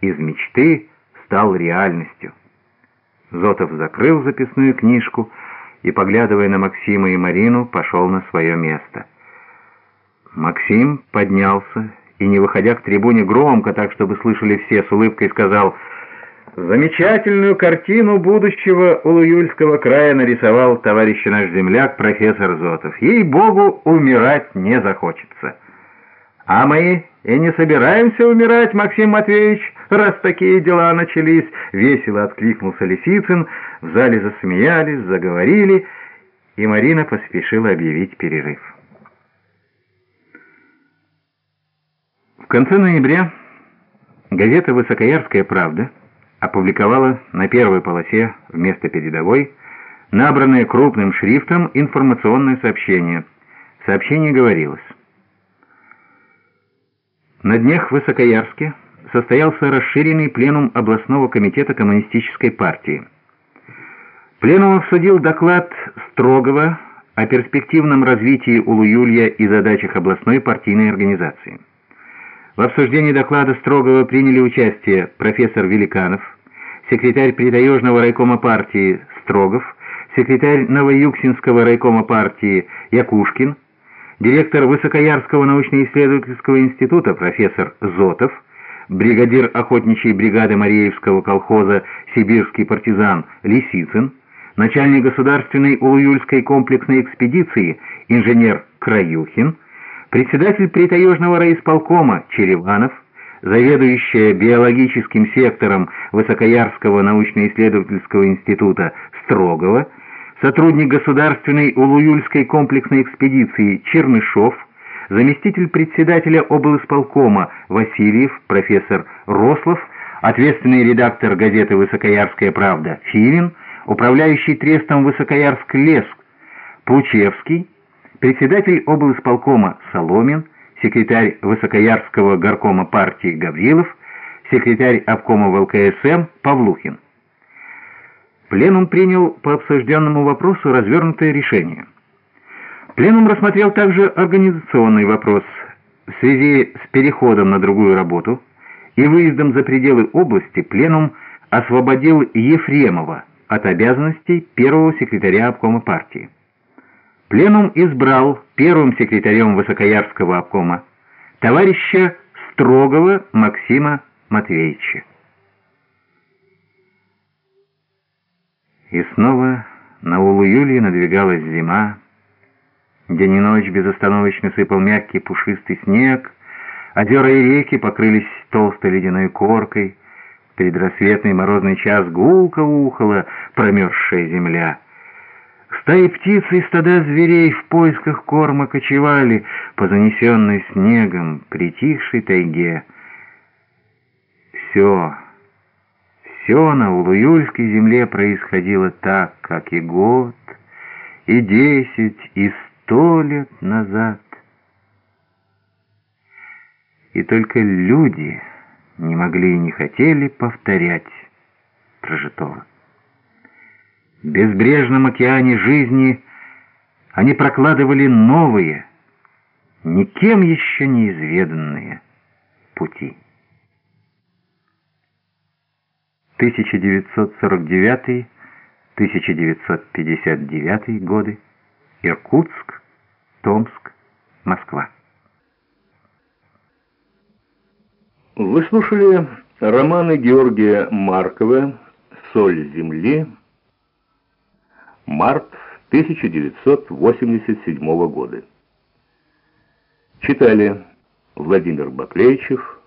из мечты стал реальностью. Зотов закрыл записную книжку и, поглядывая на Максима и Марину, пошел на свое место. Максим поднялся и, не выходя к трибуне громко, так чтобы слышали все, с улыбкой сказал «Замечательную картину будущего Улуюльского края нарисовал товарищ наш земляк профессор Зотов. Ей-богу, умирать не захочется». «А мы и не собираемся умирать, Максим Матвеевич, раз такие дела начались!» Весело откликнулся Лисицын, в зале засмеялись, заговорили, и Марина поспешила объявить перерыв. В конце ноября газета «Высокоярская правда» опубликовала на первой полосе вместо передовой набранное крупным шрифтом информационное сообщение. В сообщении говорилось на днях в Высокоярске состоялся расширенный пленум областного комитета коммунистической партии. Пленум обсудил доклад Строгова о перспективном развитии Улуюлья и задачах областной партийной организации. В обсуждении доклада Строгова приняли участие профессор Великанов, секретарь Притаежного райкома партии Строгов, секретарь Новоюксинского райкома партии Якушкин, директор Высокоярского научно-исследовательского института профессор Зотов, бригадир охотничьей бригады Мареевского колхоза «Сибирский партизан» Лисицын, начальник государственной Улуюльской комплексной экспедиции инженер Краюхин, председатель притаежного райисполкома Череванов, заведующая биологическим сектором Высокоярского научно-исследовательского института Строгова, сотрудник государственной Улуюльской комплексной экспедиции Чернышов, заместитель председателя облсполкома Васильев, профессор Рослов, ответственный редактор газеты «Высокоярская правда» Филин, управляющий трестом «Высокоярск лес» Плучевский, председатель облсполкома Соломин, секретарь Высокоярского горкома партии Гаврилов, секретарь обкома ВЛКСМ Павлухин. Пленум принял по обсужденному вопросу развернутое решение. Пленум рассмотрел также организационный вопрос в связи с переходом на другую работу и выездом за пределы области Пленум освободил Ефремова от обязанностей первого секретаря обкома партии. Пленум избрал первым секретарем Высокоярского обкома товарища Строгова Максима Матвеевича. И снова на Улу-Юлии надвигалась зима. День и ночь безостановочно сыпал мягкий пушистый снег, озера и реки покрылись толстой ледяной коркой. Предрассветный морозный час гулко ухала промерзшая земля. Стаи птиц и стада зверей в поисках корма кочевали по занесенной снегом притихшей тайге. Все все на Улуюльской земле происходило так, как и год, и десять, и сто лет назад. И только люди не могли и не хотели повторять прожитого. В безбрежном океане жизни они прокладывали новые, никем еще неизведанные пути. 1949-1959 годы, Иркутск, Томск, Москва. Вы слушали романы Георгия Маркова «Соль земли», март 1987 года. Читали Владимир Баклейчев,